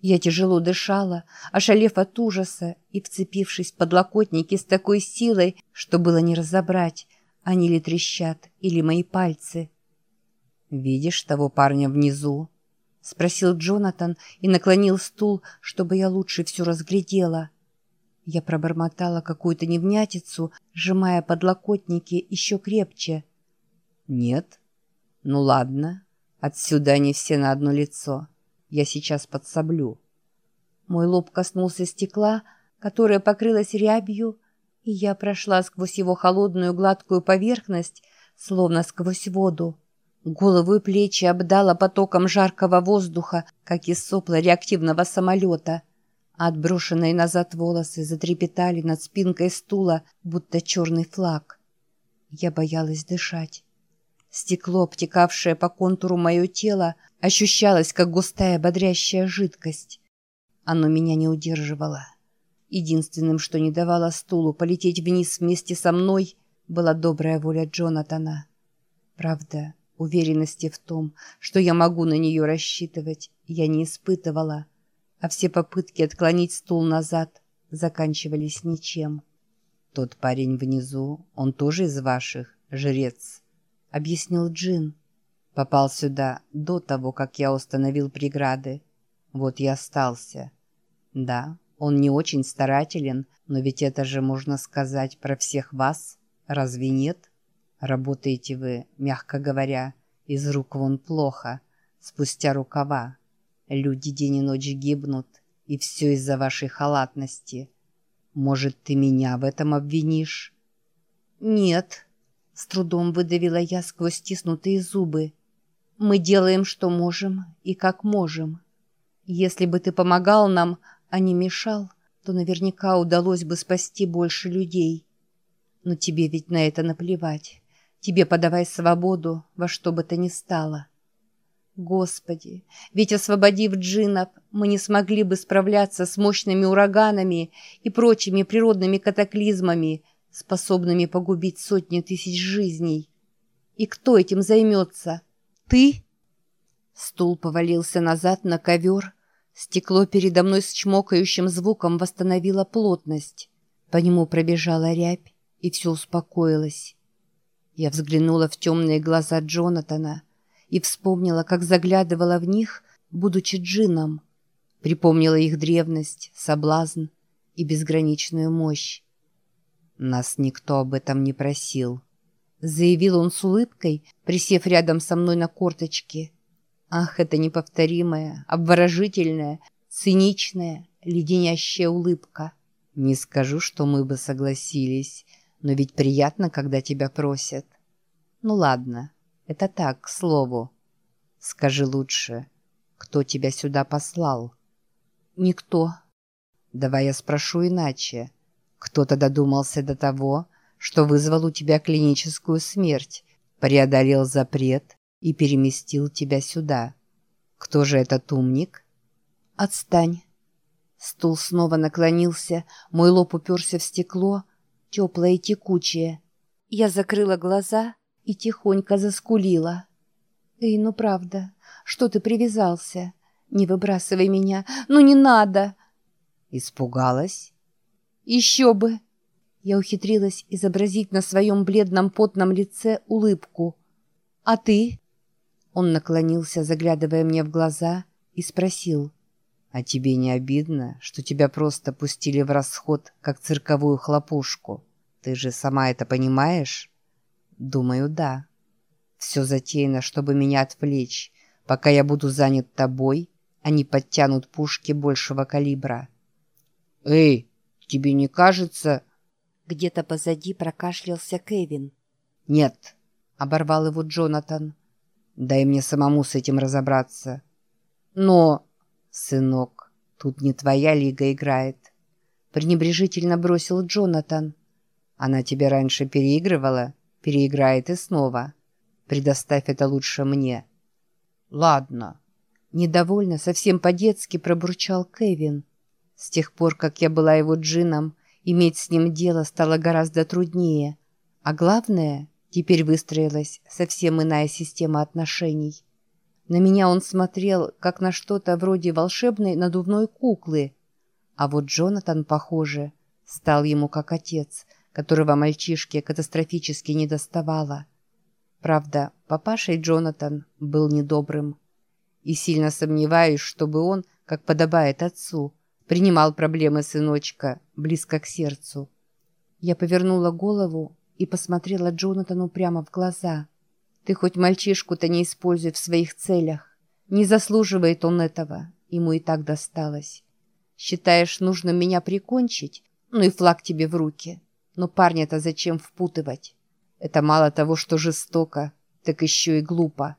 Я тяжело дышала, ошалев от ужаса и вцепившись в подлокотники с такой силой, что было не разобрать, они ли трещат или мои пальцы. «Видишь того парня внизу?» — спросил Джонатан и наклонил стул, чтобы я лучше все разглядела. Я пробормотала какую-то невнятицу, сжимая подлокотники еще крепче. «Нет? Ну ладно, отсюда они все на одно лицо. Я сейчас подсоблю». Мой лоб коснулся стекла, которое покрылось рябью, и я прошла сквозь его холодную гладкую поверхность, словно сквозь воду. Голову и плечи обдала потоком жаркого воздуха, как из сопла реактивного самолета. Отброшенные назад волосы затрепетали над спинкой стула, будто черный флаг. Я боялась дышать. Стекло, обтекавшее по контуру мое тело, ощущалось, как густая бодрящая жидкость. Оно меня не удерживало. Единственным, что не давало стулу полететь вниз вместе со мной, была добрая воля Джонатана. Правда, Уверенности в том, что я могу на нее рассчитывать, я не испытывала, а все попытки отклонить стул назад заканчивались ничем. «Тот парень внизу, он тоже из ваших, жрец», — объяснил Джин. «Попал сюда до того, как я установил преграды. Вот я остался. Да, он не очень старателен, но ведь это же можно сказать про всех вас, разве нет?» Работаете вы, мягко говоря, из рук вон плохо, спустя рукава. Люди день и ночь гибнут, и все из-за вашей халатности. Может, ты меня в этом обвинишь? Нет, с трудом выдавила я сквозь стиснутые зубы. Мы делаем, что можем и как можем. Если бы ты помогал нам, а не мешал, то наверняка удалось бы спасти больше людей. Но тебе ведь на это наплевать. Тебе подавай свободу во что бы то ни стало. Господи, ведь освободив джинов, мы не смогли бы справляться с мощными ураганами и прочими природными катаклизмами, способными погубить сотни тысяч жизней. И кто этим займется? Ты? Стул повалился назад на ковер. Стекло передо мной с чмокающим звуком восстановило плотность. По нему пробежала рябь, и все успокоилось. Я взглянула в темные глаза Джонатана и вспомнила, как заглядывала в них, будучи джином. Припомнила их древность, соблазн и безграничную мощь. «Нас никто об этом не просил», — заявил он с улыбкой, присев рядом со мной на корточке. «Ах, это неповторимая, обворожительная, циничная, леденящая улыбка. Не скажу, что мы бы согласились, но ведь приятно, когда тебя просят. Ну ладно, это так, к слову. Скажи лучше, кто тебя сюда послал? Никто. Давай я спрошу иначе. Кто-то додумался до того, что вызвал у тебя клиническую смерть, преодолел запрет и переместил тебя сюда. Кто же этот умник? Отстань. Стул снова наклонился, мой лоб уперся в стекло, теплое и текучее. Я закрыла глаза и тихонько заскулила. «Эй, ну правда, что ты привязался? Не выбрасывай меня, ну не надо!» Испугалась? «Еще бы!» Я ухитрилась изобразить на своем бледном потном лице улыбку. «А ты?» Он наклонился, заглядывая мне в глаза, и спросил. «А тебе не обидно, что тебя просто пустили в расход, как цирковую хлопушку? Ты же сама это понимаешь?» «Думаю, да. Все затеяно, чтобы меня отвлечь. Пока я буду занят тобой, они подтянут пушки большего калибра». «Эй, тебе не кажется...» Где-то позади прокашлялся Кевин. «Нет», — оборвал его Джонатан. «Дай мне самому с этим разобраться». «Но...» «Сынок, тут не твоя лига играет», — пренебрежительно бросил Джонатан. «Она тебе раньше переигрывала, переиграет и снова. Предоставь это лучше мне». «Ладно». Недовольно, совсем по-детски пробурчал Кевин. С тех пор, как я была его джином, иметь с ним дело стало гораздо труднее. А главное, теперь выстроилась совсем иная система отношений. На меня он смотрел, как на что-то вроде волшебной надувной куклы. А вот Джонатан, похоже, стал ему как отец, которого мальчишке катастрофически не доставало. Правда, папашей Джонатан был недобрым. И сильно сомневаюсь, чтобы он, как подобает отцу, принимал проблемы сыночка близко к сердцу. Я повернула голову и посмотрела Джонатану прямо в глаза. «Ты хоть мальчишку-то не используй в своих целях. Не заслуживает он этого, ему и так досталось. Считаешь нужным меня прикончить? Ну и флаг тебе в руки. Но парня-то зачем впутывать? Это мало того, что жестоко, так еще и глупо».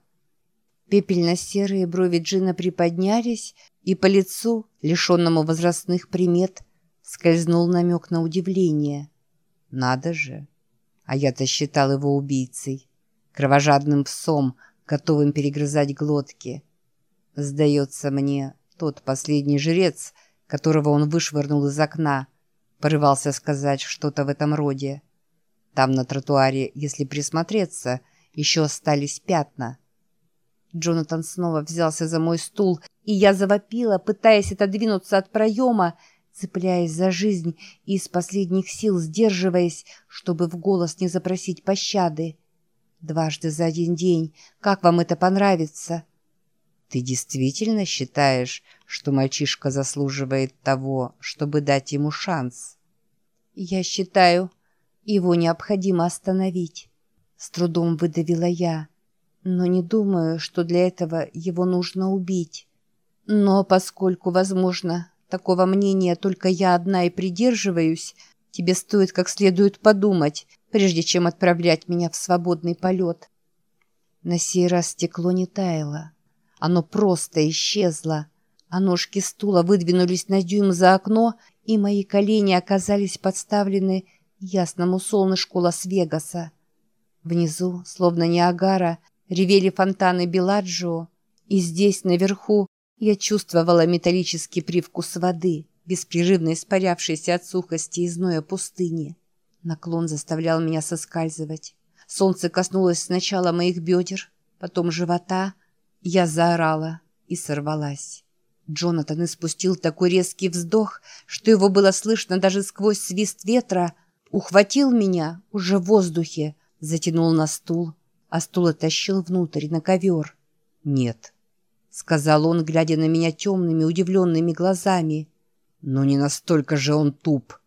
Пепельно-серые брови Джина приподнялись, и по лицу, лишенному возрастных примет, скользнул намек на удивление. «Надо же!» А я-то считал его убийцей, кровожадным псом, готовым перегрызать глотки. Сдается мне, тот последний жрец, которого он вышвырнул из окна, порывался сказать что-то в этом роде. Там на тротуаре, если присмотреться, еще остались пятна. Джонатан снова взялся за мой стул, и я завопила, пытаясь отодвинуться от проема, цепляясь за жизнь и из последних сил сдерживаясь, чтобы в голос не запросить пощады. Дважды за один день. Как вам это понравится? Ты действительно считаешь, что мальчишка заслуживает того, чтобы дать ему шанс? Я считаю, его необходимо остановить. С трудом выдавила я. Но не думаю, что для этого его нужно убить. Но поскольку, возможно, Такого мнения только я одна и придерживаюсь. Тебе стоит как следует подумать, прежде чем отправлять меня в свободный полет. На сей раз стекло не таяло. Оно просто исчезло, а ножки стула выдвинулись на дюйм за окно, и мои колени оказались подставлены ясному солнышку Лас-Вегаса. Внизу, словно Ниагара, ревели фонтаны Беладжио, и здесь, наверху, я чувствовала металлический привкус воды, беспрерывно испарявшийся от сухости и зноя пустыни. Наклон заставлял меня соскальзывать. Солнце коснулось сначала моих бедер, потом живота. Я заорала и сорвалась. Джонатан испустил такой резкий вздох, что его было слышно даже сквозь свист ветра, ухватил меня уже в воздухе, затянул на стул, а стул оттащил внутрь, на ковер. «Нет, — сказал он, глядя на меня темными, удивленными глазами. «Но не настолько же он туп,